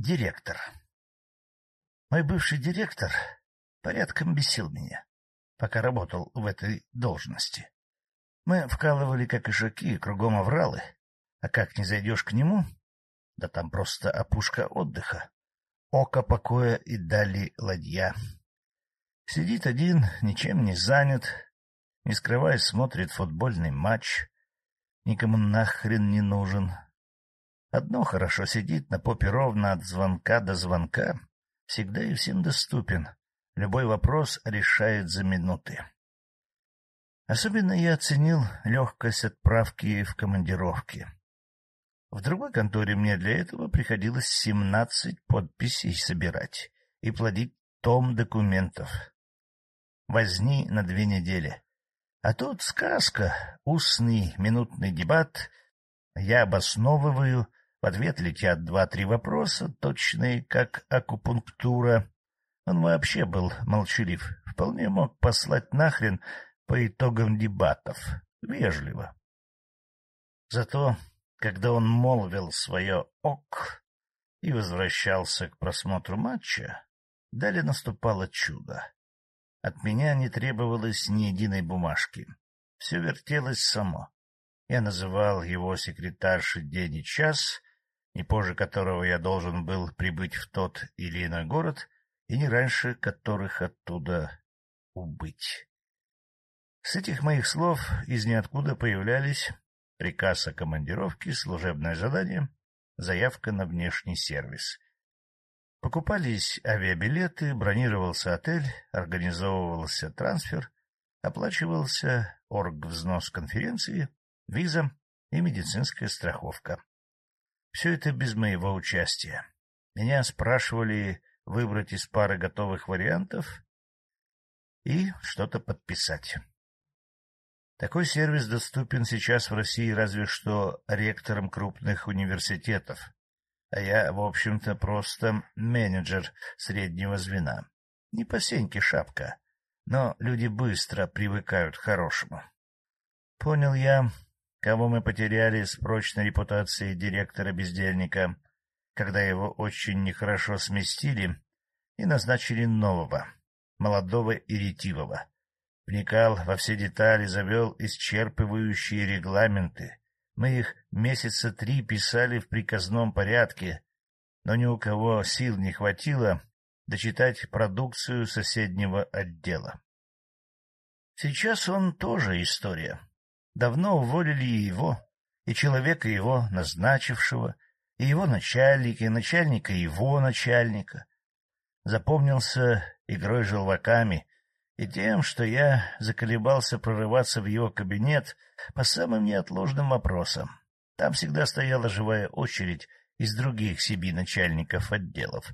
директор. Мой бывший директор порядком бесил меня, пока работал в этой должности. Мы вкалывали как ишаки, кругом овралы, а как не зайдешь к нему, да там просто опушка отдыха, око покоя и дали ладья. Сидит один, ничем не занят, не скрываясь, смотрит футбольный матч, никому нахрен не нужен. Одно хорошо сидит на попе ровно от звонка до звонка, всегда и всем доступен, любой вопрос решает за минуты. Особенно я оценил легкость отправки в командировки. В другой конторе мне для этого приходилось семнадцать подписей собирать и плодить том документов. Возни на две недели. А тут сказка, устный минутный дебат. Я обосновываю, в ответ летят два-три вопроса, точные, как акупунктура. Он вообще был молчалив, вполне мог послать нахрен по итогам дебатов. Вежливо. Зато, когда он молвил свое «ок» и возвращался к просмотру матча, далее наступало чудо. От меня не требовалось ни единой бумажки. Все вертелось само. Я называл его секретаршей день и час, не позже которого я должен был прибыть в тот или иной город, и не раньше которых оттуда убыть. С этих моих слов из ниоткуда появлялись приказ о командировке, служебное задание, заявка на внешний сервис. Покупались авиабилеты, бронировался отель, организовывался трансфер, оплачивался оргвзнос конференции, виза и медицинская страховка. Все это без моего участия. Меня спрашивали выбрать из пары готовых вариантов и что-то подписать. Такой сервис доступен сейчас в России разве что ректорам крупных университетов, а я, в общем-то, просто менеджер среднего звена. Не по сеньке шапка, но люди быстро привыкают к хорошему. Понял я, кого мы потеряли с прочной репутацией директора-бездельника, когда его очень нехорошо сместили и назначили нового, молодого и ретивого вникал во все детали, завел исчерпывающие регламенты. Мы их месяца три писали в приказном порядке, но ни у кого сил не хватило дочитать продукцию соседнего отдела. Сейчас он тоже история. Давно уволили и его, и человека его назначившего, и его начальника, и начальника его начальника. Запомнился игрой желваками, и тем, что я заколебался прорываться в его кабинет по самым неотложным вопросам. Там всегда стояла живая очередь из других себе начальников отделов.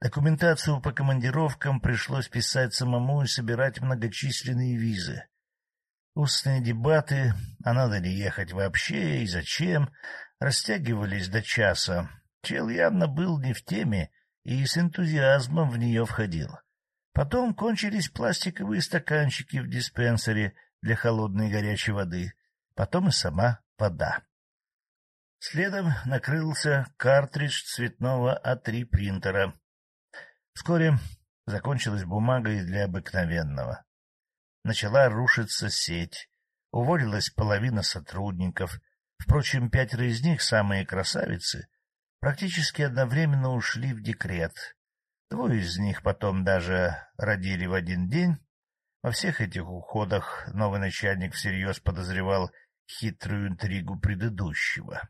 Документацию по командировкам пришлось писать самому и собирать многочисленные визы. Устные дебаты, а надо ли ехать вообще и зачем, растягивались до часа. Чел явно был не в теме и с энтузиазмом в нее входил. Потом кончились пластиковые стаканчики в диспенсере для холодной и горячей воды, потом и сама вода. Следом накрылся картридж цветного А3 принтера. Вскоре закончилась бумага и для обыкновенного. Начала рушиться сеть, уволилась половина сотрудников. Впрочем, пятеро из них, самые красавицы, практически одновременно ушли в декрет, Двое из них потом даже родили в один день. Во всех этих уходах новый начальник всерьез подозревал хитрую интригу предыдущего.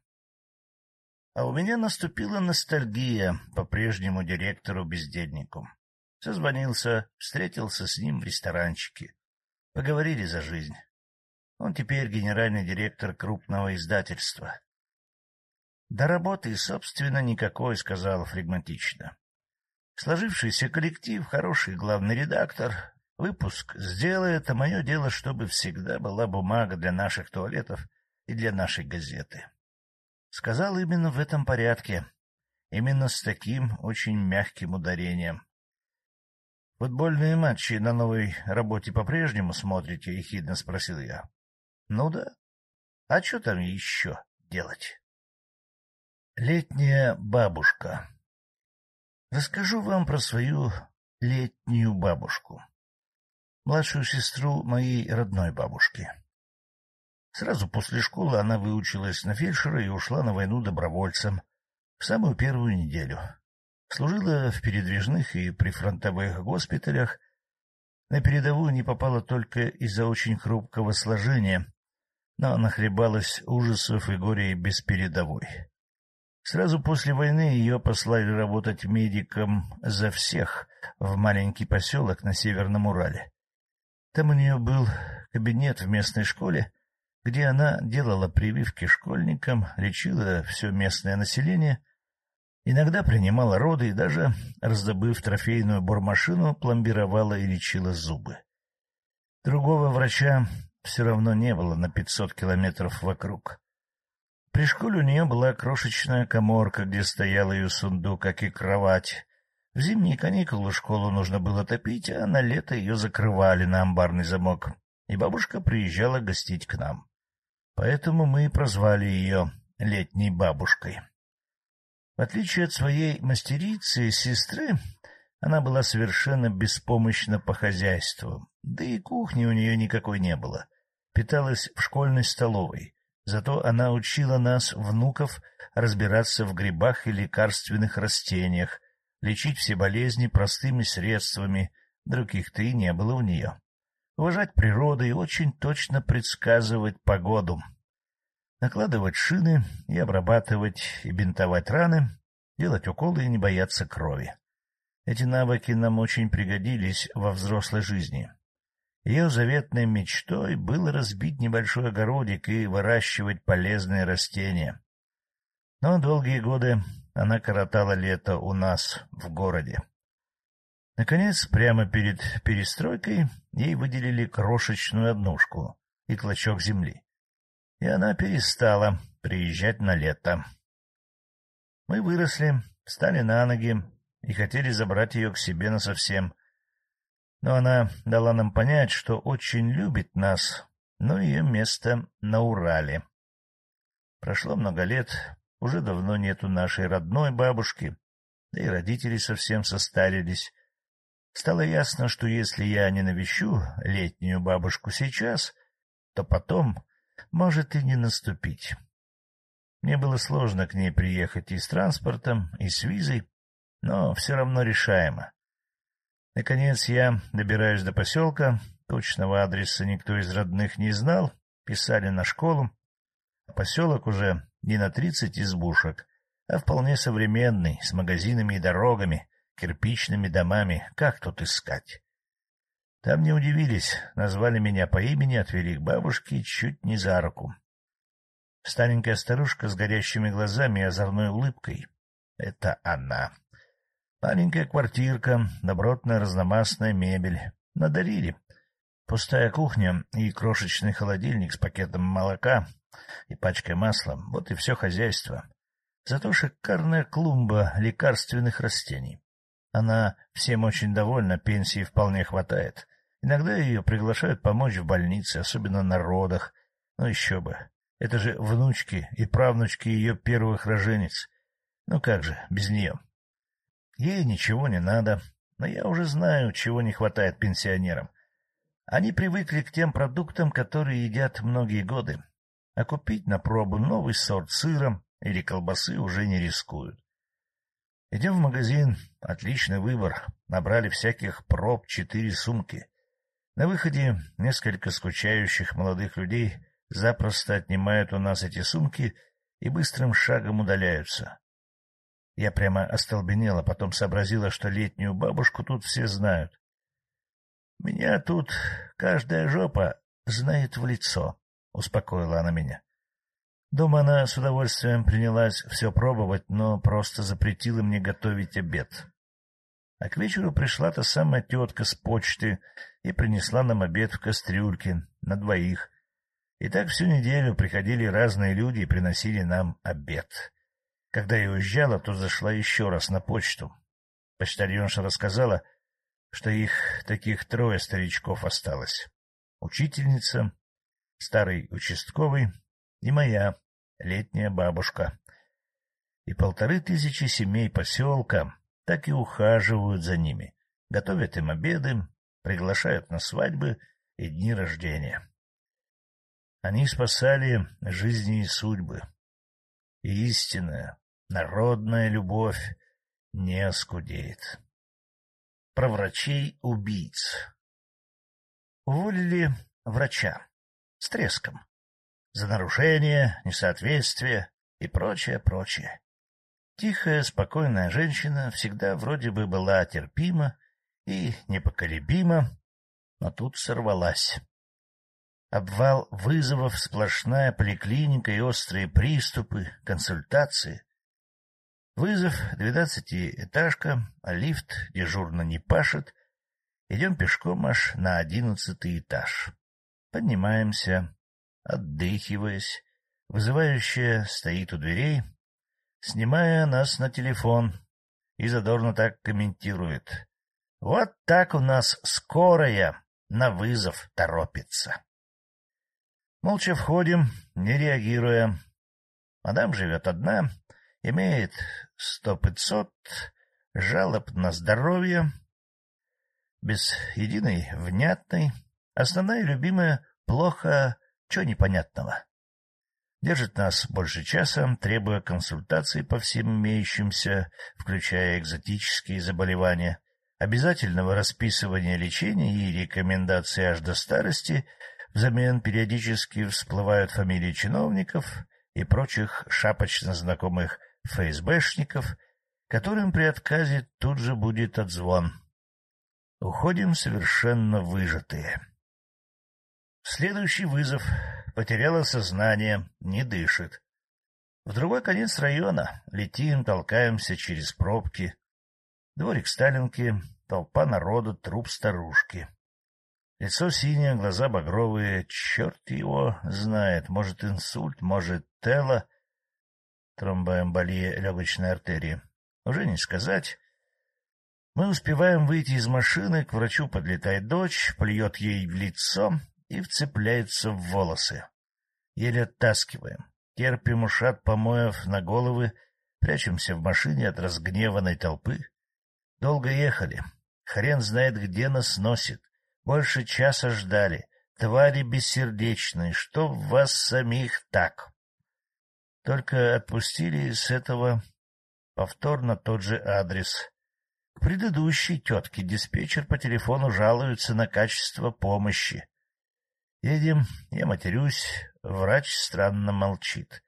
А у меня наступила ностальгия по прежнему директору-бездельнику. Созвонился, встретился с ним в ресторанчике. Поговорили за жизнь. Он теперь генеральный директор крупного издательства. — Да работы, собственно, никакой, — сказал флегматично. Сложившийся коллектив, хороший главный редактор, выпуск сделает, а мое дело, чтобы всегда была бумага для наших туалетов и для нашей газеты. Сказал именно в этом порядке, именно с таким очень мягким ударением. — Футбольные матчи на новой работе по-прежнему смотрите? — ехидно спросил я. — Ну да. А что там еще делать? Летняя бабушка Расскажу вам про свою летнюю бабушку, младшую сестру моей родной бабушки. Сразу после школы она выучилась на фельдшера и ушла на войну добровольцем в самую первую неделю. Служила в передвижных и прифронтовых госпиталях. На передовую не попала только из-за очень хрупкого сложения, но нахлебалась ужасов и горя без передовой. Сразу после войны ее послали работать медиком за всех в маленький поселок на Северном Урале. Там у нее был кабинет в местной школе, где она делала прививки школьникам, лечила все местное население, иногда принимала роды и даже, раздобыв трофейную бормашину, пломбировала и лечила зубы. Другого врача все равно не было на пятьсот километров вокруг. При школе у нее была крошечная коморка, где стоял ее сундук, как и кровать. В зимние каникулы школу нужно было топить, а на лето ее закрывали на амбарный замок, и бабушка приезжала гостить к нам. Поэтому мы и прозвали ее летней бабушкой. В отличие от своей мастерицы сестры, она была совершенно беспомощна по хозяйству, да и кухни у нее никакой не было. Питалась в школьной столовой, зато она учила нас, внуков, разбираться в грибах и лекарственных растениях, лечить все болезни простыми средствами, других-то и не было у нее. Уважать природу и очень точно предсказывать погоду, накладывать шины и обрабатывать и бинтовать раны, делать уколы и не бояться крови. Эти навыки нам очень пригодились во взрослой жизни. Ее заветной мечтой было разбить небольшой огородик и выращивать полезные растения. Но долгие годы она коротала лето у нас в городе. Наконец, прямо перед перестройкой ей выделили крошечную однушку и клочок земли. И она перестала приезжать на лето. Мы выросли, встали на ноги и хотели забрать ее к себе насовсем. Но она дала нам понять, что очень любит нас, но ее место на Урале. Прошло много лет, уже давно нету нашей родной бабушки, да и родители совсем состарились. Стало ясно, что если я не навещу летнюю бабушку сейчас, то потом может и не наступить. Мне было сложно к ней приехать и с транспортом, и с визой, но все равно решаемо. Наконец я добираюсь до поселка, точного адреса никто из родных не знал, писали на школу. Поселок уже не на тридцать избушек, а вполне современный, с магазинами и дорогами, кирпичными домами, как тут искать? Там не удивились, назвали меня по имени, отвели к бабушке чуть не за руку. Старенькая старушка с горящими глазами и озорной улыбкой. Это она. Маленькая квартирка, добротная разномастная мебель. Надарили. Пустая кухня и крошечный холодильник с пакетом молока и пачкой масла. Вот и все хозяйство. Зато шикарная клумба лекарственных растений. Она всем очень довольна, пенсии вполне хватает. Иногда ее приглашают помочь в больнице, особенно на родах. Ну еще бы. Это же внучки и правнучки ее первых роженец. Ну как же, без нее. Ей ничего не надо, но я уже знаю, чего не хватает пенсионерам. Они привыкли к тем продуктам, которые едят многие годы, а купить на пробу новый сорт сыра или колбасы уже не рискуют. Идем в магазин. Отличный выбор. Набрали всяких проб четыре сумки. На выходе несколько скучающих молодых людей запросто отнимают у нас эти сумки и быстрым шагом удаляются. Я прямо остолбенела, потом сообразила, что летнюю бабушку тут все знают. — Меня тут каждая жопа знает в лицо, — успокоила она меня. Дома она с удовольствием принялась все пробовать, но просто запретила мне готовить обед. А к вечеру пришла та самая тетка с почты и принесла нам обед в кастрюльке на двоих. И так всю неделю приходили разные люди и приносили нам обед. Когда я уезжала, то зашла еще раз на почту. Почтальонша рассказала, что их таких трое старичков осталось. Учительница, старый участковый и моя летняя бабушка. И полторы тысячи семей поселка, так и ухаживают за ними, готовят им обеды, приглашают на свадьбы и дни рождения. Они спасали жизни и судьбы. И истинная, народная любовь не оскудеет. Про врачей-убийц. Уволили врача с треском за нарушение, несоответствие и прочее, прочее. Тихая, спокойная женщина всегда вроде бы была терпима и непоколебима, но тут сорвалась. Обвал вызовов, сплошная поликлиника и острые приступы, консультации. Вызов — двенадцатиэтажка, а лифт дежурно не пашет. Идем пешком аж на одиннадцатый этаж. Поднимаемся, отдыхиваясь. Вызывающая стоит у дверей, снимая нас на телефон, и задорно так комментирует. Вот так у нас скорая на вызов торопится. Молча входим, не реагируя. Мадам живет одна, имеет сто-пятьсот жалоб на здоровье, без единой внятной, основная любимая плохо, чего непонятного. Держит нас больше часа, требуя консультаций по всем имеющимся, включая экзотические заболевания, обязательного расписывания лечения и рекомендаций аж до старости, взамен периодически всплывают фамилии чиновников и прочих шапочно знакомых ФСБшников, которым при отказе тут же будет отзвон. Уходим совершенно выжатые. Следующий вызов. Потеряла сознание, не дышит. В другой конец района. Летим, толкаемся через пробки. Дворик Сталинки, толпа народа, труп старушки. Лицо синее, глаза багровые. Черт его знает. Может, инсульт, может, тело. Тромбоэмболия легочной артерии. Уже не сказать. Мы успеваем выйти из машины, к врачу подлетает дочь, плюет ей в лицо и вцепляется в волосы. Еле оттаскиваем. Терпим ушат помоев на головы, прячемся в машине от разгневанной толпы. Долго ехали. Хрен знает, где нас носит. Больше часа ждали. Твари бессердечные, что в вас самих так? Только отпустили с этого повторно тот же адрес. К предыдущей тетке диспетчер по телефону жалуется на качество помощи. Едем, я матерюсь, врач странно молчит.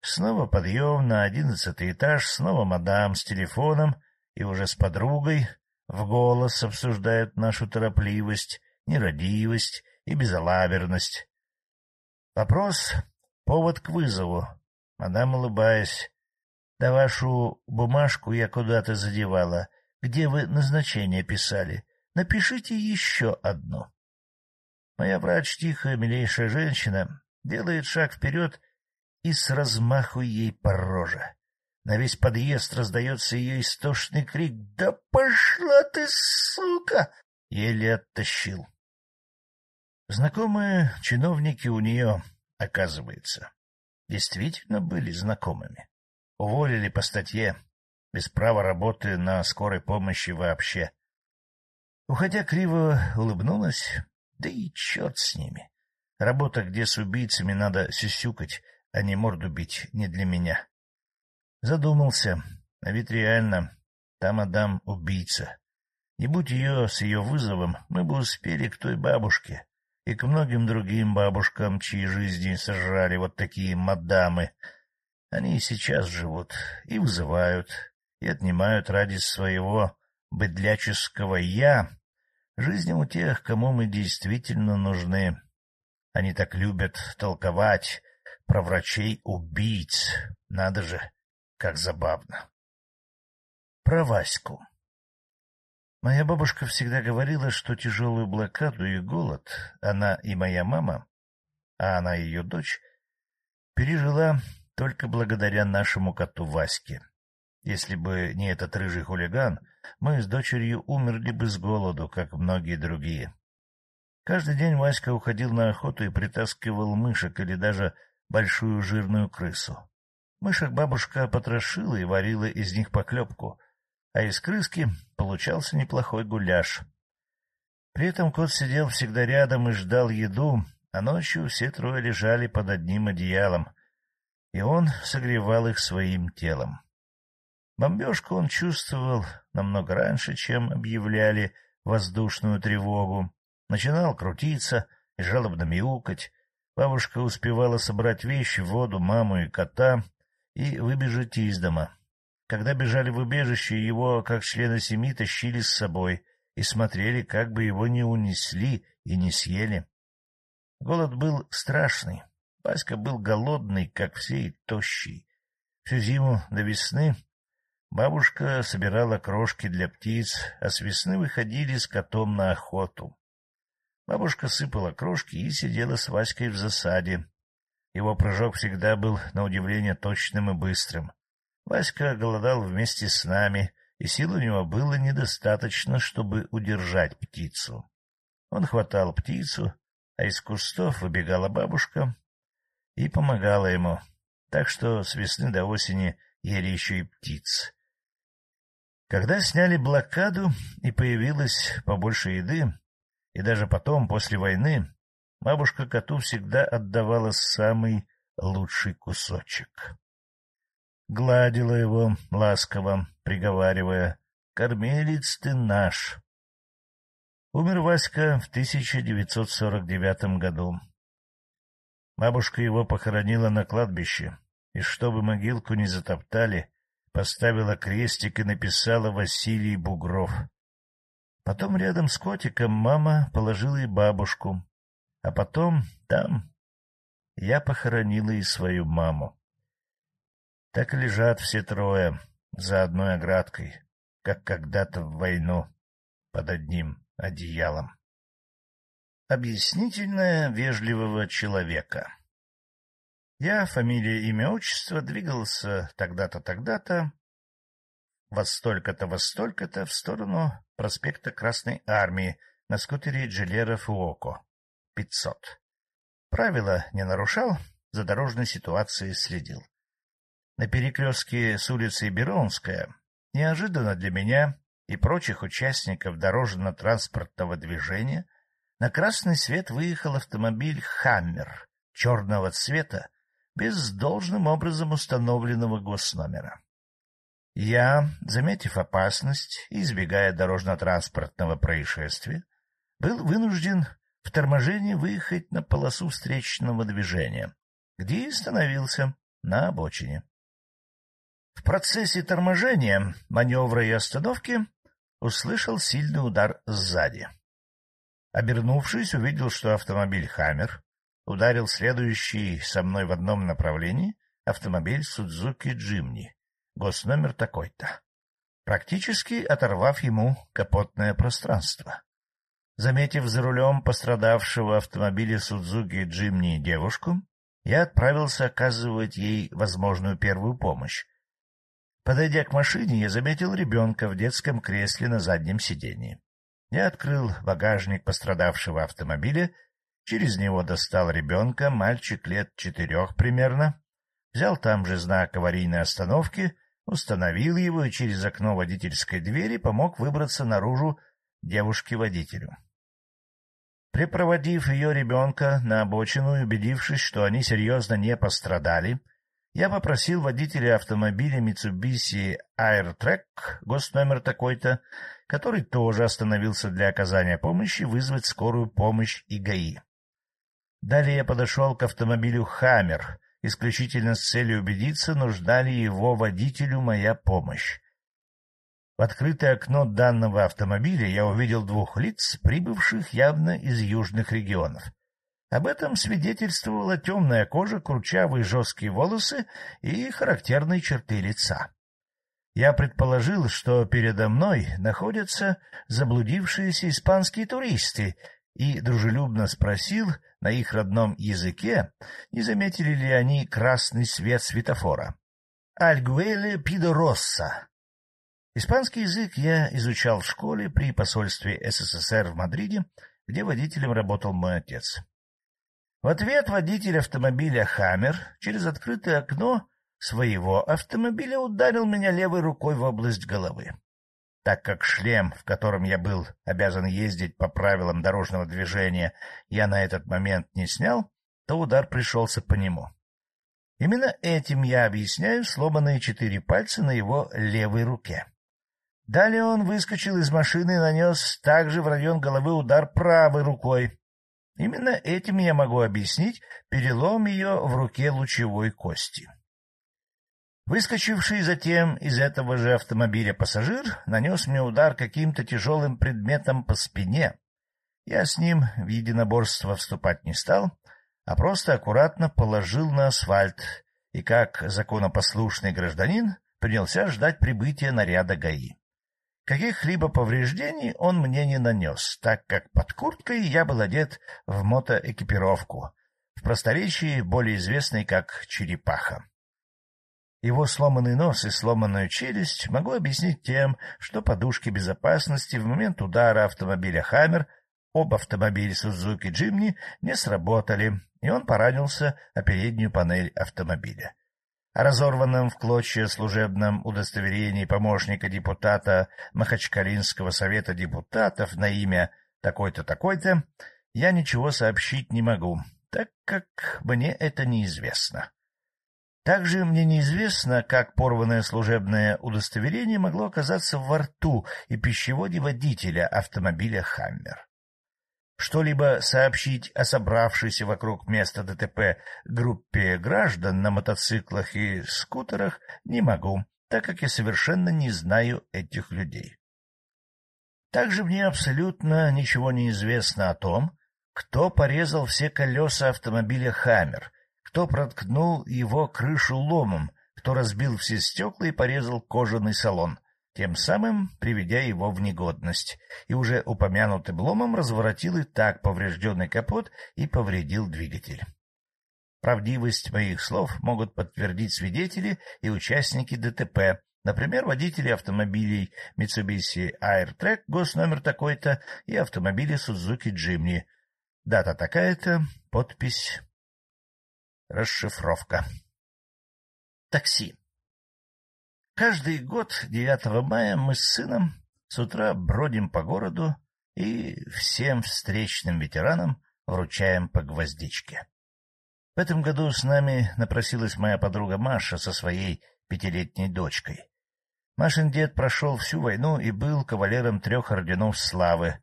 Снова подъем на одиннадцатый этаж, снова мадам с телефоном и уже с подругой в голос обсуждают нашу торопливость, нерадивость и безалаберность. Вопрос — повод к вызову. Мадам, улыбаясь, — Да вашу бумажку я куда-то задевала. Где вы назначение писали? Напишите еще одну. Моя врач, тихая, милейшая женщина, делает шаг вперед и с размаху ей по роже. На весь подъезд раздается ее истошный крик «Да пошла ты, сука!» Еле оттащил. Знакомые чиновники у нее, оказывается, действительно были знакомыми. Уволили по статье, без права работы на скорой помощи вообще. Уходя криво улыбнулась, да и черт с ними. Работа, где с убийцами надо сюсюкать, а не морду бить, не для меня. Задумался, а ведь реально, там Адам убийца. Не будь ее с ее вызовом, мы бы успели к той бабушке и к многим другим бабушкам, чьи жизни сожрали вот такие мадамы. Они и сейчас живут, и вызывают, и отнимают ради своего быдляческого «я» Жизнь у тех, кому мы действительно нужны. Они так любят толковать про врачей-убийц. Надо же, как забавно. Про Ваську. Моя бабушка всегда говорила, что тяжелую блокаду и голод она и моя мама, а она и ее дочь, пережила только благодаря нашему коту Ваське. Если бы не этот рыжий хулиган, мы с дочерью умерли бы с голоду, как многие другие. Каждый день Васька уходил на охоту и притаскивал мышек или даже большую жирную крысу. Мышек бабушка потрошила и варила из них поклепку, а из крыски получался неплохой гуляш. При этом кот сидел всегда рядом и ждал еду, а ночью все трое лежали под одним одеялом, и он согревал их своим телом. Бомбежку он чувствовал намного раньше, чем объявляли воздушную тревогу. Начинал крутиться и жалобно мяукать. Бабушка успевала собрать вещи, воду, маму и кота и выбежать из дома. Когда бежали в убежище, его, как члена семьи, тащили с собой и смотрели, как бы его не унесли и не съели. Голод был страшный. Васька был голодный, как все, и тощий. Всю зиму до весны Бабушка собирала крошки для птиц, а с весны выходили с котом на охоту. Бабушка сыпала крошки и сидела с Васькой в засаде. Его прыжок всегда был, на удивление, точным и быстрым. Васька голодал вместе с нами, и сил у него было недостаточно, чтобы удержать птицу. Он хватал птицу, а из кустов выбегала бабушка и помогала ему, так что с весны до осени ели еще и птиц. Когда сняли блокаду и появилось побольше еды, и даже потом, после войны, бабушка коту всегда отдавала самый лучший кусочек. Гладила его ласково, приговаривая «Кормилец ты наш». Умер Васька в 1949 году. Бабушка его похоронила на кладбище, и чтобы могилку не затоптали, поставила крестик и написала Василий Бугров. Потом рядом с котиком мама положила и бабушку, а потом там я похоронила и свою маму. Так лежат все трое за одной оградкой, как когда-то в войну под одним одеялом. Объяснительное вежливого человека я, фамилия, имя, отчество, двигался тогда-то, тогда-то, во столько-то, во столько-то, в сторону проспекта Красной Армии на скутере Джилера Фуоко. Пятьсот. Правила не нарушал, за дорожной ситуацией следил. На перекрестке с улицей Беронская неожиданно для меня и прочих участников дорожно-транспортного движения на красный свет выехал автомобиль «Хаммер» черного цвета без должным образом установленного госномера. Я, заметив опасность и избегая дорожно-транспортного происшествия, был вынужден в торможении выехать на полосу встречного движения, где и остановился на обочине. В процессе торможения, маневра и остановки услышал сильный удар сзади. Обернувшись, увидел, что автомобиль «Хаммер» ударил следующий со мной в одном направлении автомобиль Судзуки Джимни, госномер такой-то, практически оторвав ему капотное пространство. Заметив за рулем пострадавшего автомобиля Судзуки Джимни девушку, я отправился оказывать ей возможную первую помощь. Подойдя к машине, я заметил ребенка в детском кресле на заднем сидении. Я открыл багажник пострадавшего автомобиля Через него достал ребенка, мальчик лет четырех примерно, взял там же знак аварийной остановки, установил его и через окно водительской двери помог выбраться наружу девушке-водителю. Припроводив ее ребенка на обочину и убедившись, что они серьезно не пострадали, я попросил водителя автомобиля Mitsubishi AirTrack, госномер такой-то, который тоже остановился для оказания помощи, вызвать скорую помощь и ГАИ. Далее я подошел к автомобилю «Хаммер», исключительно с целью убедиться, нужна ли его водителю моя помощь. В открытое окно данного автомобиля я увидел двух лиц, прибывших явно из южных регионов. Об этом свидетельствовала темная кожа, кручавые жесткие волосы и характерные черты лица. Я предположил, что передо мной находятся заблудившиеся испанские туристы, и дружелюбно спросил на их родном языке, не заметили ли они красный свет светофора. «Альгуэле пидоросса». Испанский язык я изучал в школе при посольстве СССР в Мадриде, где водителем работал мой отец. В ответ водитель автомобиля «Хаммер» через открытое окно своего автомобиля ударил меня левой рукой в область головы. Так как шлем, в котором я был обязан ездить по правилам дорожного движения, я на этот момент не снял, то удар пришелся по нему. Именно этим я объясняю сломанные четыре пальца на его левой руке. Далее он выскочил из машины и нанес также в район головы удар правой рукой. Именно этим я могу объяснить перелом ее в руке лучевой кости. Выскочивший затем из этого же автомобиля пассажир нанес мне удар каким-то тяжелым предметом по спине. Я с ним в единоборство вступать не стал, а просто аккуратно положил на асфальт и, как законопослушный гражданин, принялся ждать прибытия наряда ГАИ. Каких-либо повреждений он мне не нанес, так как под курткой я был одет в мотоэкипировку, в просторечии более известной как «черепаха». Его сломанный нос и сломанную челюсть могу объяснить тем, что подушки безопасности в момент удара автомобиля «Хаммер» об автомобиле «Сузуки Джимни» не сработали, и он поранился о переднюю панель автомобиля. О разорванном в клочья служебном удостоверении помощника депутата Махачкалинского совета депутатов на имя такой-то, такой-то я ничего сообщить не могу, так как мне это неизвестно. Также мне неизвестно, как порванное служебное удостоверение могло оказаться во рту и пищеводе водителя автомобиля «Хаммер». Что-либо сообщить о собравшейся вокруг места ДТП группе граждан на мотоциклах и скутерах не могу, так как я совершенно не знаю этих людей. Также мне абсолютно ничего не известно о том, кто порезал все колеса автомобиля «Хаммер», кто проткнул его крышу ломом, кто разбил все стекла и порезал кожаный салон, тем самым приведя его в негодность, и уже упомянутым ломом разворотил и так поврежденный капот и повредил двигатель. Правдивость моих слов могут подтвердить свидетели и участники ДТП, например, водители автомобилей Mitsubishi AirTrack, госномер такой-то, и автомобили Suzuki Jimny. Дата такая-то, подпись Расшифровка. Такси. Каждый год 9 мая мы с сыном с утра бродим по городу и всем встречным ветеранам вручаем по гвоздичке. В этом году с нами напросилась моя подруга Маша со своей пятилетней дочкой. Машин дед прошел всю войну и был кавалером трех орденов славы.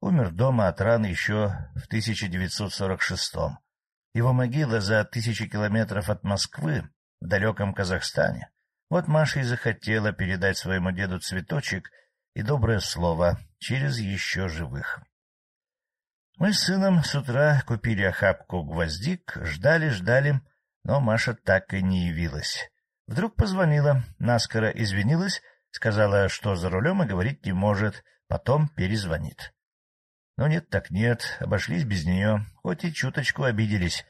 Умер дома от ран еще в 1946-м. Его могила за тысячи километров от Москвы, в далеком Казахстане. Вот Маша и захотела передать своему деду цветочек и доброе слово через еще живых. Мы с сыном с утра купили охапку гвоздик, ждали-ждали, но Маша так и не явилась. Вдруг позвонила, наскоро извинилась, сказала, что за рулем и говорить не может, потом перезвонит. Но нет так нет, обошлись без нее, хоть и чуточку обиделись.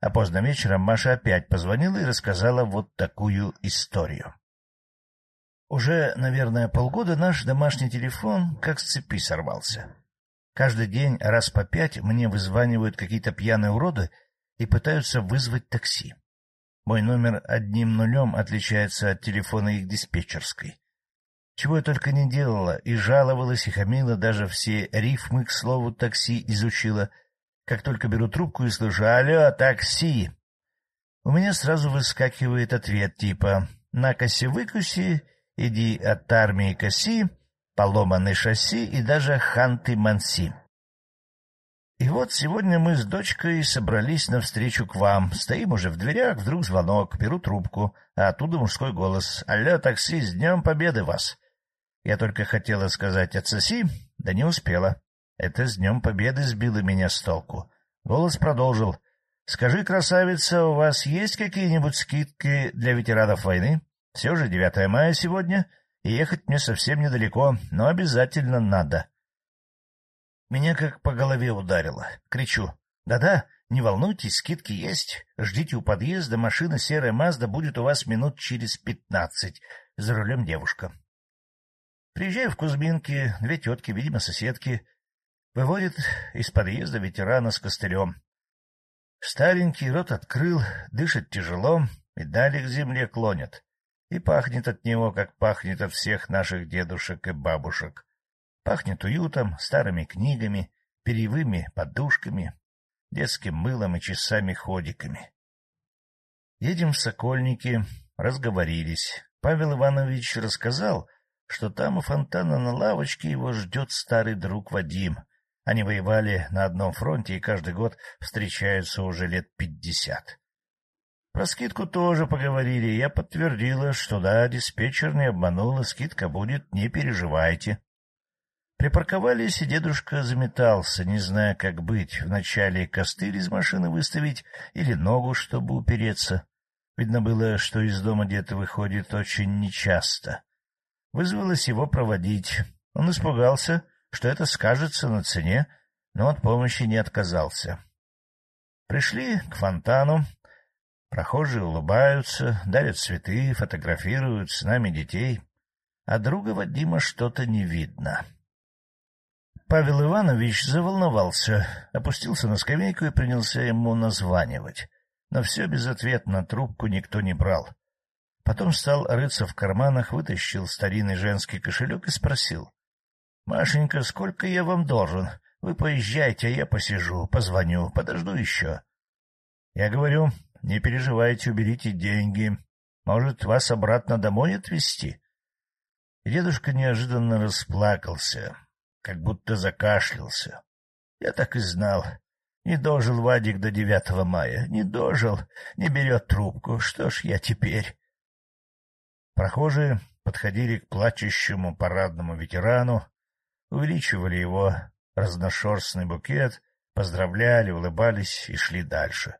А поздно вечером Маша опять позвонила и рассказала вот такую историю. Уже, наверное, полгода наш домашний телефон как с цепи сорвался. Каждый день раз по пять мне вызванивают какие-то пьяные уроды и пытаются вызвать такси. Мой номер одним нулем отличается от телефона их диспетчерской. Чего я только не делала, и жаловалась, и хамила, даже все рифмы к слову «такси» изучила. Как только беру трубку и слышу «Алло, такси!» У меня сразу выскакивает ответ типа «Накоси-выкуси», «Иди от армии коси», «Поломанный шасси» и даже «Ханты-манси». И вот сегодня мы с дочкой собрались навстречу к вам. Стоим уже в дверях, вдруг звонок, беру трубку, а оттуда мужской голос. «Алло, такси, с Днем Победы вас!» Я только хотела сказать «отсоси», да не успела. Это с Днем Победы сбило меня с толку. Голос продолжил. «Скажи, красавица, у вас есть какие-нибудь скидки для ветеранов войны? Все же 9 мая сегодня, и ехать мне совсем недалеко, но обязательно надо». Меня как по голове ударило. Кричу. «Да-да, не волнуйтесь, скидки есть. Ждите у подъезда, машина серая Мазда будет у вас минут через пятнадцать. За рулем девушка. Приезжаю в Кузьминки, две тетки, видимо, соседки. Выводит из подъезда ветерана с костылем. Старенький рот открыл, дышит тяжело и далее к земле клонит. и пахнет от него, как пахнет от всех наших дедушек и бабушек. Пахнет уютом, старыми книгами, перьевыми подушками, детским мылом и часами-ходиками. Едем в Сокольники, разговорились. Павел Иванович рассказал, что там у фонтана на лавочке его ждет старый друг Вадим. Они воевали на одном фронте и каждый год встречаются уже лет пятьдесят. Про скидку тоже поговорили, я подтвердила, что да, диспетчер не обманула, скидка будет, не переживайте. Припарковались, и дедушка заметался, не зная, как быть, вначале костыль из машины выставить или ногу, чтобы упереться. Видно было, что из дома дед выходит очень нечасто. Вызвалось его проводить. Он испугался, что это скажется на цене, но от помощи не отказался. Пришли к фонтану, Прохожие улыбаются, дарят цветы, фотографируют с нами детей, а друга Вадима что-то не видно. Павел Иванович заволновался, опустился на скамейку и принялся ему названивать. Но все безответно, трубку никто не брал. Потом стал рыться в карманах, вытащил старинный женский кошелек и спросил. — Машенька, сколько я вам должен? Вы поезжайте, а я посижу, позвоню, подожду еще. Я говорю, не переживайте, уберите деньги. Может, вас обратно домой отвезти? дедушка неожиданно расплакался, как будто закашлялся. Я так и знал. Не дожил Вадик до девятого мая. Не дожил, не берет трубку. Что ж я теперь? Прохожие подходили к плачущему парадному ветерану, увеличивали его разношерстный букет, поздравляли, улыбались и шли дальше.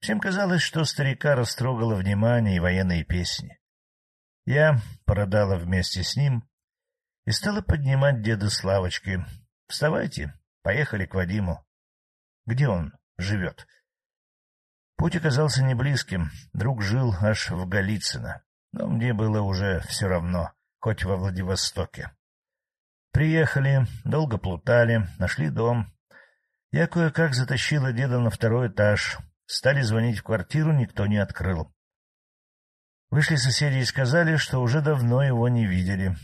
Всем казалось, что старика растрогало внимание и военные песни. Я продала вместе с ним и стала поднимать деда с лавочки. «Вставайте, поехали к Вадиму. Где он живет?» Путь оказался неблизким, друг жил аж в Голицыно, но мне было уже все равно, хоть во Владивостоке. Приехали, долго плутали, нашли дом. Я кое-как затащила деда на второй этаж — Стали звонить в квартиру, никто не открыл. Вышли соседи и сказали, что уже давно его не видели.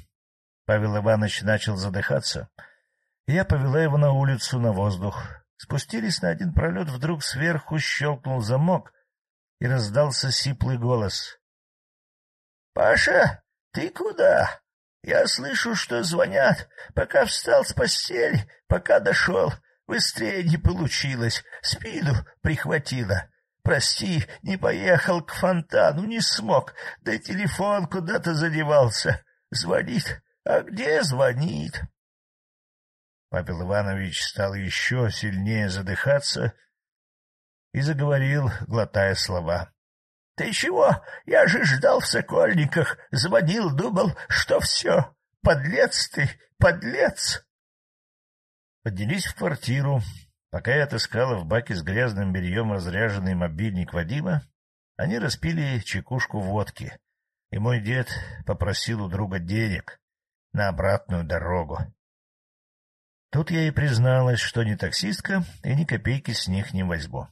Павел Иванович начал задыхаться, я повела его на улицу, на воздух. Спустились на один пролет, вдруг сверху щелкнул замок, и раздался сиплый голос. — Паша, ты куда? Я слышу, что звонят. Пока встал с постели, пока дошел. Быстрее не получилось, спину прихватило. Прости, не поехал к фонтану, не смог, да телефон куда-то задевался. Звонит, а где звонит? Павел Иванович стал еще сильнее задыхаться и заговорил, глотая слова. — Ты чего? Я же ждал в Сокольниках, звонил, думал, что все. Подлец ты, подлец! Поднялись в квартиру. Пока я отыскала в баке с грязным бельем разряженный мобильник Вадима, они распили чекушку водки, и мой дед попросил у друга денег на обратную дорогу. Тут я и призналась, что не таксистка, и ни копейки с них не возьму.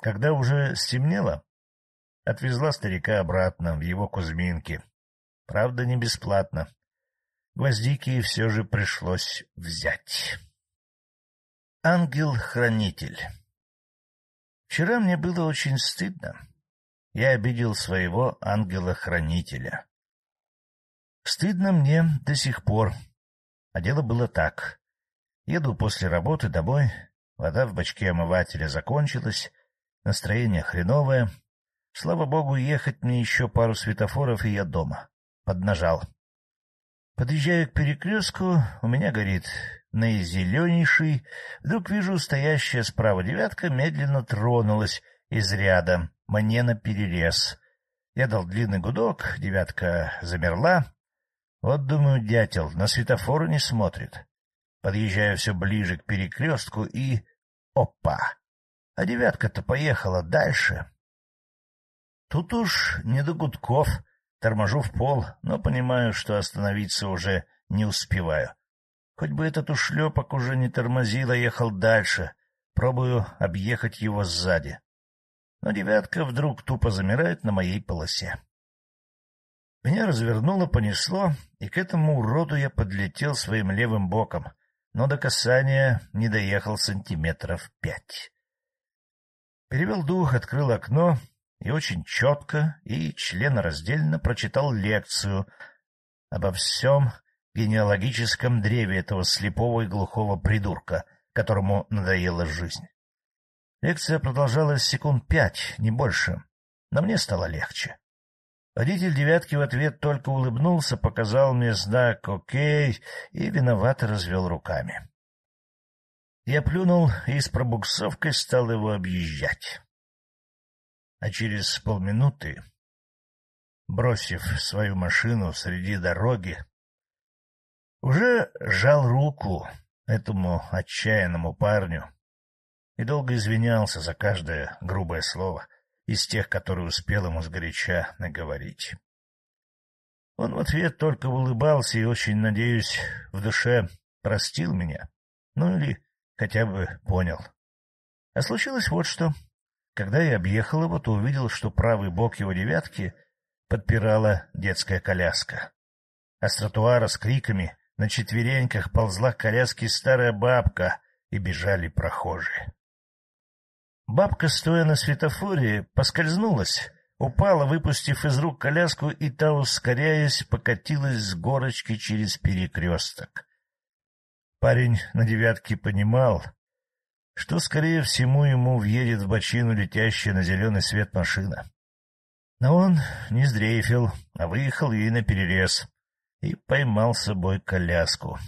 Когда уже стемнело, отвезла старика обратно в его Кузьминки. Правда, не бесплатно. Гвоздики все же пришлось взять. Ангел-хранитель Вчера мне было очень стыдно. Я обидел своего ангела-хранителя. Стыдно мне до сих пор. А дело было так. Еду после работы домой, вода в бачке омывателя закончилась, настроение хреновое. Слава богу, ехать мне еще пару светофоров, и я дома. Поднажал. Подъезжаю к перекрестку, у меня горит наизеленейший. Вдруг вижу, стоящая справа девятка медленно тронулась из ряда, мне на перерез. Я дал длинный гудок, девятка замерла. Вот, думаю, дятел на светофор не смотрит. Подъезжаю все ближе к перекрестку и... Опа! А девятка-то поехала дальше. Тут уж не до гудков — Торможу в пол, но понимаю, что остановиться уже не успеваю. Хоть бы этот ушлепок уже не тормозил, а ехал дальше. Пробую объехать его сзади. Но девятка вдруг тупо замирает на моей полосе. Меня развернуло, понесло, и к этому уроду я подлетел своим левым боком, но до касания не доехал сантиметров пять. Перевел дух, открыл окно и очень четко и членораздельно прочитал лекцию обо всем генеалогическом древе этого слепого и глухого придурка, которому надоела жизнь. Лекция продолжалась секунд пять, не больше, но мне стало легче. Водитель «девятки» в ответ только улыбнулся, показал мне знак «Окей» и виновато развел руками. Я плюнул и с пробуксовкой стал его объезжать. А через полминуты, бросив свою машину среди дороги, уже жал руку этому отчаянному парню и долго извинялся за каждое грубое слово из тех, которые успел ему сгоряча наговорить. Он в ответ только улыбался и, очень надеюсь, в душе простил меня, ну или хотя бы понял. А случилось вот что. Когда я объехал его, то увидел, что правый бок его девятки подпирала детская коляска. А с тротуара с криками на четвереньках ползла к коляске старая бабка, и бежали прохожие. Бабка, стоя на светофоре, поскользнулась, упала, выпустив из рук коляску, и та, ускоряясь, покатилась с горочки через перекресток. Парень на девятке понимал, что, скорее всему, ему въедет в бочину летящая на зеленый свет машина. Но он не сдрейфил, а выехал ей на перерез и поймал с собой коляску.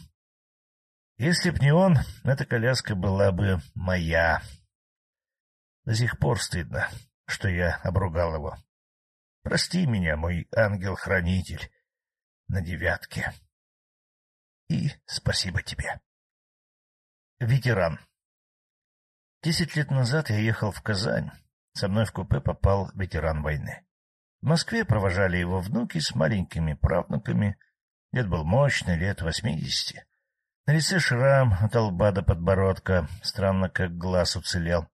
Если б не он, эта коляска была бы моя. До сих пор стыдно, что я обругал его. Прости меня, мой ангел-хранитель на девятке. И спасибо тебе. Ветеран. Десять лет назад я ехал в Казань. Со мной в купе попал ветеран войны. В Москве провожали его внуки с маленькими правнуками. Дед был мощный, лет восьмидесяти. На лице шрам от лба до подбородка, странно, как глаз уцелел.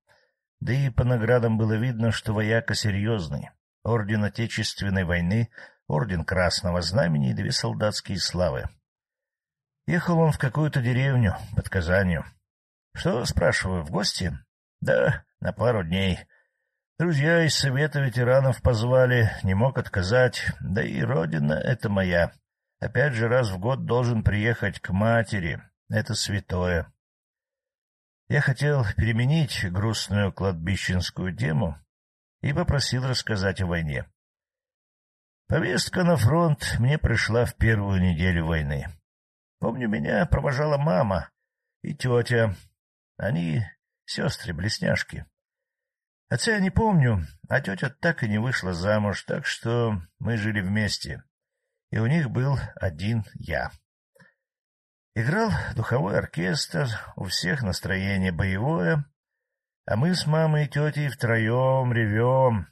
Да и по наградам было видно, что вояка серьезный. Орден Отечественной войны, орден Красного Знамени и две солдатские славы. Ехал он в какую-то деревню под Казанью. Что, спрашиваю, в гости? Да, на пару дней. Друзья из Совета ветеранов позвали, не мог отказать, да и родина — это моя. Опять же раз в год должен приехать к матери. Это святое. Я хотел переменить грустную кладбищенскую тему и попросил рассказать о войне. Повестка на фронт мне пришла в первую неделю войны. Помню, меня провожала мама и тетя. Они сестры-блесняшки. Отца я не помню, а тетя так и не вышла замуж, так что мы жили вместе и у них был один я. Играл духовой оркестр, у всех настроение боевое, а мы с мамой и тетей втроем ревем.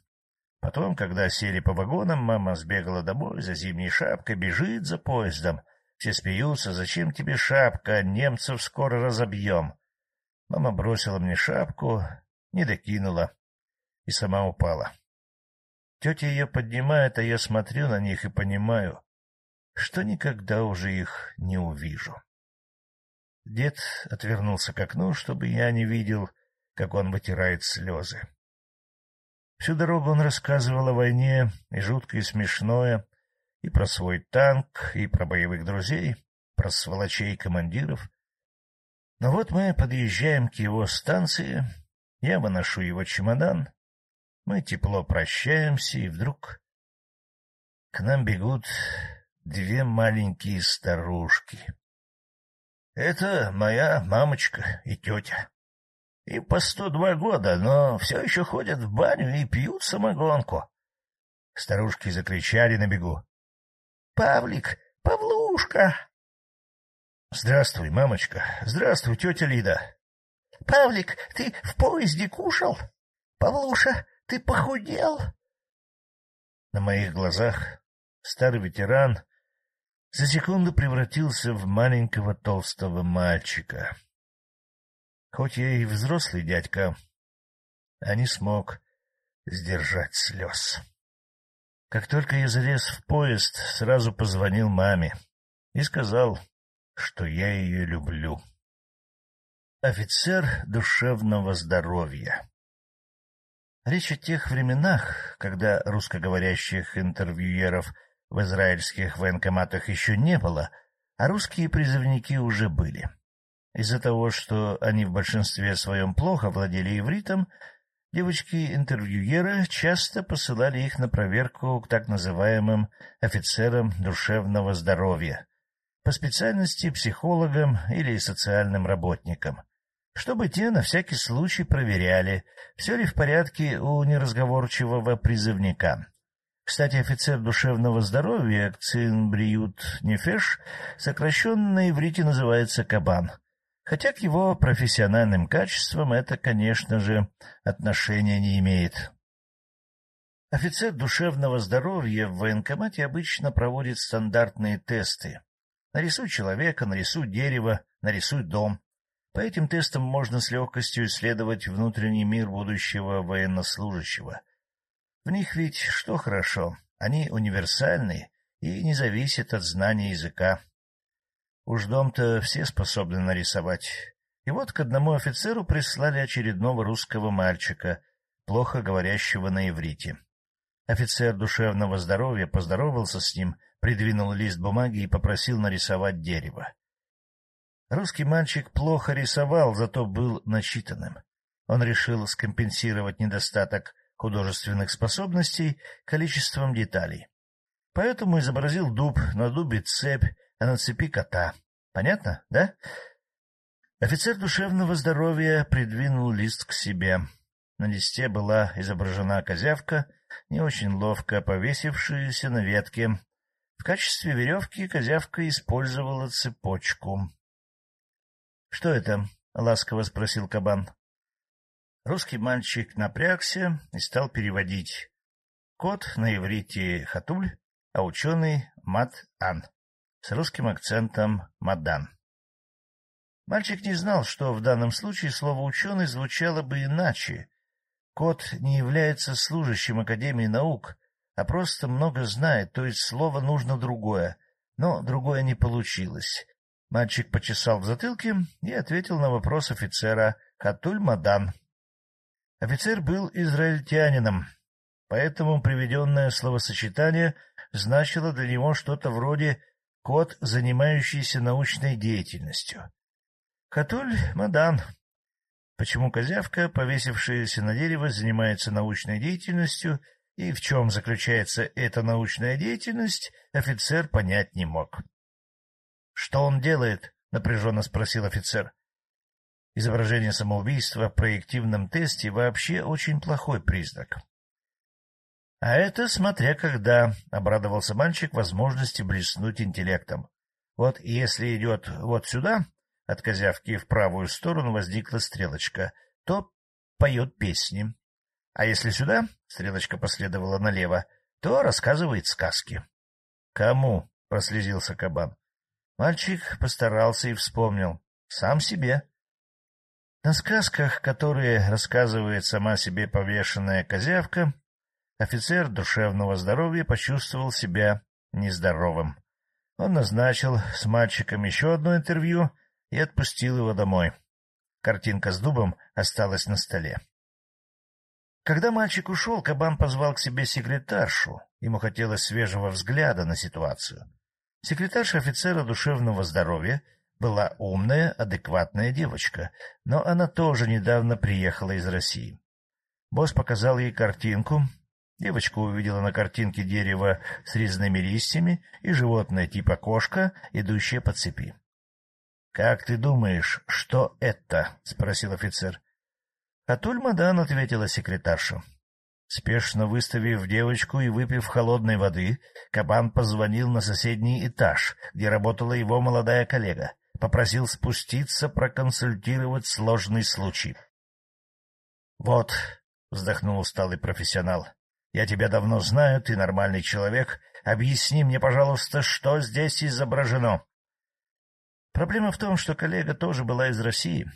Потом, когда сели по вагонам, мама сбегала домой за зимней шапкой, бежит за поездом. Все смеются, зачем тебе шапка, немцев скоро разобьем. Мама бросила мне шапку, не докинула и сама упала. Тетя ее поднимает, а я смотрю на них и понимаю, что никогда уже их не увижу. Дед отвернулся к окну, чтобы я не видел, как он вытирает слезы. Всю дорогу он рассказывал о войне, и жутко, и смешное, и про свой танк, и про боевых друзей, про сволочей командиров. Но вот мы подъезжаем к его станции, я выношу его чемодан, мы тепло прощаемся, и вдруг к нам бегут две маленькие старушки. Это моя мамочка и тетя. И по сто два года, но все еще ходят в баню и пьют самогонку. Старушки закричали на бегу. — Павлик! Павлушка! — Здравствуй, мамочка. Здравствуй, тетя Лида. — Павлик, ты в поезде кушал? Павлуша, ты похудел? На моих глазах старый ветеран за секунду превратился в маленького толстого мальчика. Хоть я и взрослый дядька, а не смог сдержать слез. Как только я залез в поезд, сразу позвонил маме и сказал, что я ее люблю. Офицер душевного здоровья Речь о тех временах, когда русскоговорящих интервьюеров в израильских военкоматах еще не было, а русские призывники уже были. Из-за того, что они в большинстве своем плохо владели ивритом, девочки-интервьюеры часто посылали их на проверку к так называемым офицерам душевного здоровья, по специальности психологам или социальным работникам, чтобы те на всякий случай проверяли, все ли в порядке у неразговорчивого призывника. Кстати, офицер душевного здоровья Кцинбриют Нефеш сокращенно на иврите называется «кабан», хотя к его профессиональным качествам это, конечно же, отношения не имеет. Офицер душевного здоровья в военкомате обычно проводит стандартные тесты. Нарисуй человека, нарисуй дерево, нарисуй дом. По этим тестам можно с легкостью исследовать внутренний мир будущего военнослужащего. В них ведь что хорошо, они универсальны и не зависят от знания языка. Уж дом-то все способны нарисовать. И вот к одному офицеру прислали очередного русского мальчика, плохо говорящего на иврите. Офицер душевного здоровья поздоровался с ним, придвинул лист бумаги и попросил нарисовать дерево. Русский мальчик плохо рисовал, зато был начитанным. Он решил скомпенсировать недостаток художественных способностей количеством деталей. Поэтому изобразил дуб, на дубе цепь, а на цепи кота. Понятно, да? Офицер душевного здоровья придвинул лист к себе. На листе была изображена козявка, не очень ловко повесившаяся на ветке. В качестве веревки козявка использовала цепочку. — Что это? — ласково спросил кабан. Русский мальчик напрягся и стал переводить. Кот на иврите «хатуль», а ученый «мат-ан» с русским акцентом «мадан». Мальчик не знал, что в данном случае слово «ученый» звучало бы иначе. Кот не является служащим Академии наук, а просто много знает, то есть слово нужно другое, но другое не получилось. Мальчик почесал в затылке и ответил на вопрос офицера Хатуль-Мадан. Офицер был израильтянином, поэтому приведенное словосочетание значило для него что-то вроде «кот, занимающийся научной деятельностью». Хатуль-Мадан. Почему козявка, повесившаяся на дерево, занимается научной деятельностью, и в чем заключается эта научная деятельность, офицер понять не мог. — Что он делает? — напряженно спросил офицер. Изображение самоубийства в проективном тесте вообще очень плохой признак. — А это смотря когда, — обрадовался мальчик возможности блеснуть интеллектом. Вот если идет вот сюда, от козявки в правую сторону возникла стрелочка, то поет песни. А если сюда, стрелочка последовала налево, то рассказывает сказки. — Кому? — прослезился кабан. Мальчик постарался и вспомнил. Сам себе. На сказках, которые рассказывает сама себе повешенная козявка, офицер душевного здоровья почувствовал себя нездоровым. Он назначил с мальчиком еще одно интервью и отпустил его домой. Картинка с дубом осталась на столе. Когда мальчик ушел, кабан позвал к себе секретаршу. Ему хотелось свежего взгляда на ситуацию. Секретарша офицера душевного здоровья была умная, адекватная девочка, но она тоже недавно приехала из России. Босс показал ей картинку. Девочка увидела на картинке дерево с резными листьями и животное типа кошка, идущее по цепи. — Как ты думаешь, что это? — спросил офицер. — Атуль Мадан, — ответила секретарша. Спешно выставив девочку и выпив холодной воды, кабан позвонил на соседний этаж, где работала его молодая коллега, попросил спуститься проконсультировать сложный случай. — Вот, — вздохнул усталый профессионал, — я тебя давно знаю, ты нормальный человек. Объясни мне, пожалуйста, что здесь изображено. Проблема в том, что коллега тоже была из России,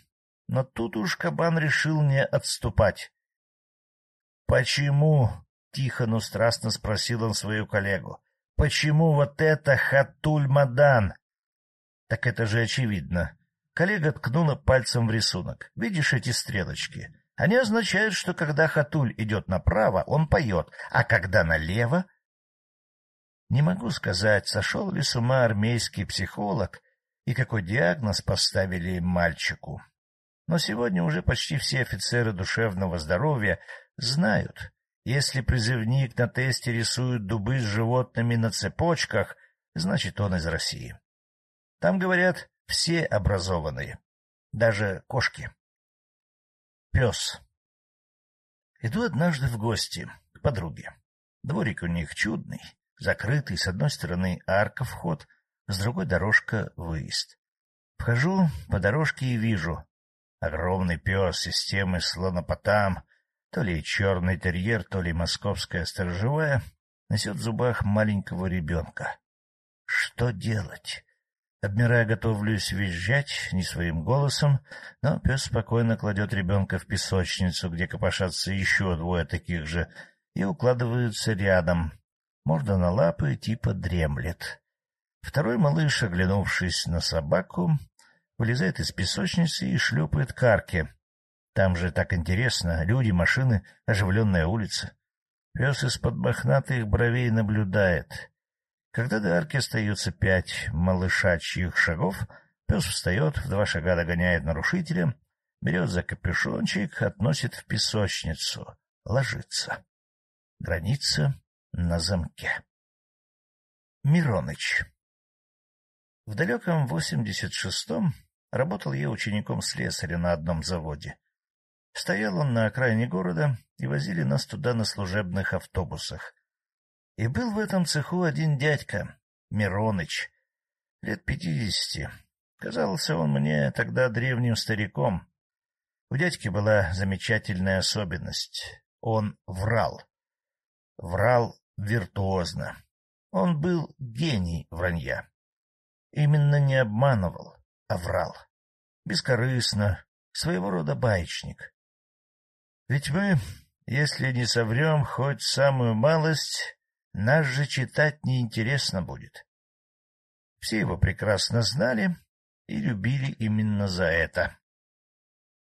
но тут уж кабан решил не отступать. — Почему тихо, но страстно спросил он свою коллегу. — Почему вот это Хатуль-Мадан? — Так это же очевидно. Коллега ткнула пальцем в рисунок. — Видишь эти стрелочки? Они означают, что когда Хатуль идет направо, он поет, а когда налево... Не могу сказать, сошел ли с ума армейский психолог и какой диагноз поставили мальчику. Но сегодня уже почти все офицеры душевного здоровья знают, если призывник на тесте рисует дубы с животными на цепочках, значит, он из России. Там, говорят, все образованные, даже кошки. Пес. Иду однажды в гости к подруге. Дворик у них чудный, закрытый, с одной стороны арка вход, с другой дорожка выезд. Вхожу по дорожке и вижу, Огромный пес системы слонопотам, то ли черный терьер, то ли московская сторожевая, несет в зубах маленького ребенка. Что делать? Обмирая, готовлюсь визжать не своим голосом, но пес спокойно кладет ребенка в песочницу, где копошатся еще двое таких же, и укладываются рядом. Морда на лапы типа дремлет. Второй малыш, оглянувшись на собаку, вылезает из песочницы и шлепает к арке. Там же так интересно, люди, машины, оживленная улица. Пес из-под мохнатых бровей наблюдает. Когда до арки остается пять малышачьих шагов, пес встает, в два шага догоняет нарушителя, берет за капюшончик, относит в песочницу, ложится. Граница на замке. Мироныч В далеком восемьдесят шестом Работал я учеником слесаря на одном заводе. Стоял он на окраине города, и возили нас туда на служебных автобусах. И был в этом цеху один дядька, Мироныч, лет пятидесяти. Казался он мне тогда древним стариком. У дядьки была замечательная особенность. Он врал. Врал виртуозно. Он был гений вранья. Именно не обманывал, а врал бескорыстно, своего рода баечник. Ведь мы, если не соврем хоть самую малость, нас же читать неинтересно будет. Все его прекрасно знали и любили именно за это.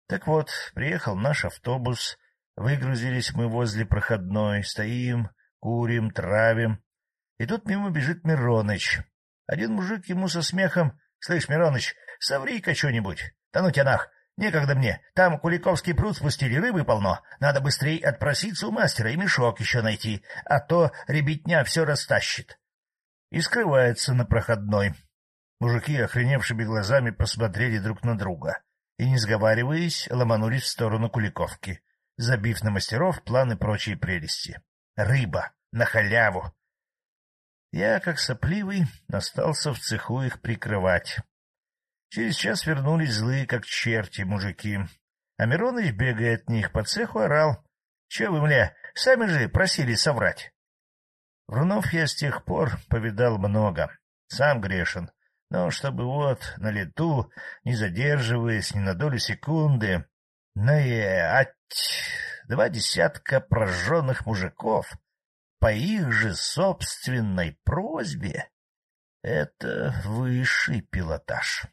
Так вот, приехал наш автобус, выгрузились мы возле проходной, стоим, курим, травим. И тут мимо бежит Мироныч. Один мужик ему со смехом. — Слышь, Мироныч, Соври-ка что-нибудь. Да ну тебя нах, некогда мне. Там Куликовский пруд спустили, рыбы полно. Надо быстрей отпроситься у мастера и мешок еще найти, а то ребятня все растащит. И скрывается на проходной. Мужики, охреневшими глазами, посмотрели друг на друга и, не сговариваясь, ломанулись в сторону Куликовки, забив на мастеров планы прочие прелести. Рыба! На халяву! Я, как сопливый, остался в цеху их прикрывать. Через час вернулись злые, как черти, мужики. А Мироныч, бегая от них по цеху, орал. — Че вы, мля, сами же просили соврать. Врунов я с тех пор повидал много. Сам грешен. Но чтобы вот на лету, не задерживаясь ни на долю секунды, наять два десятка прожженных мужиков по их же собственной просьбе — это высший пилотаж.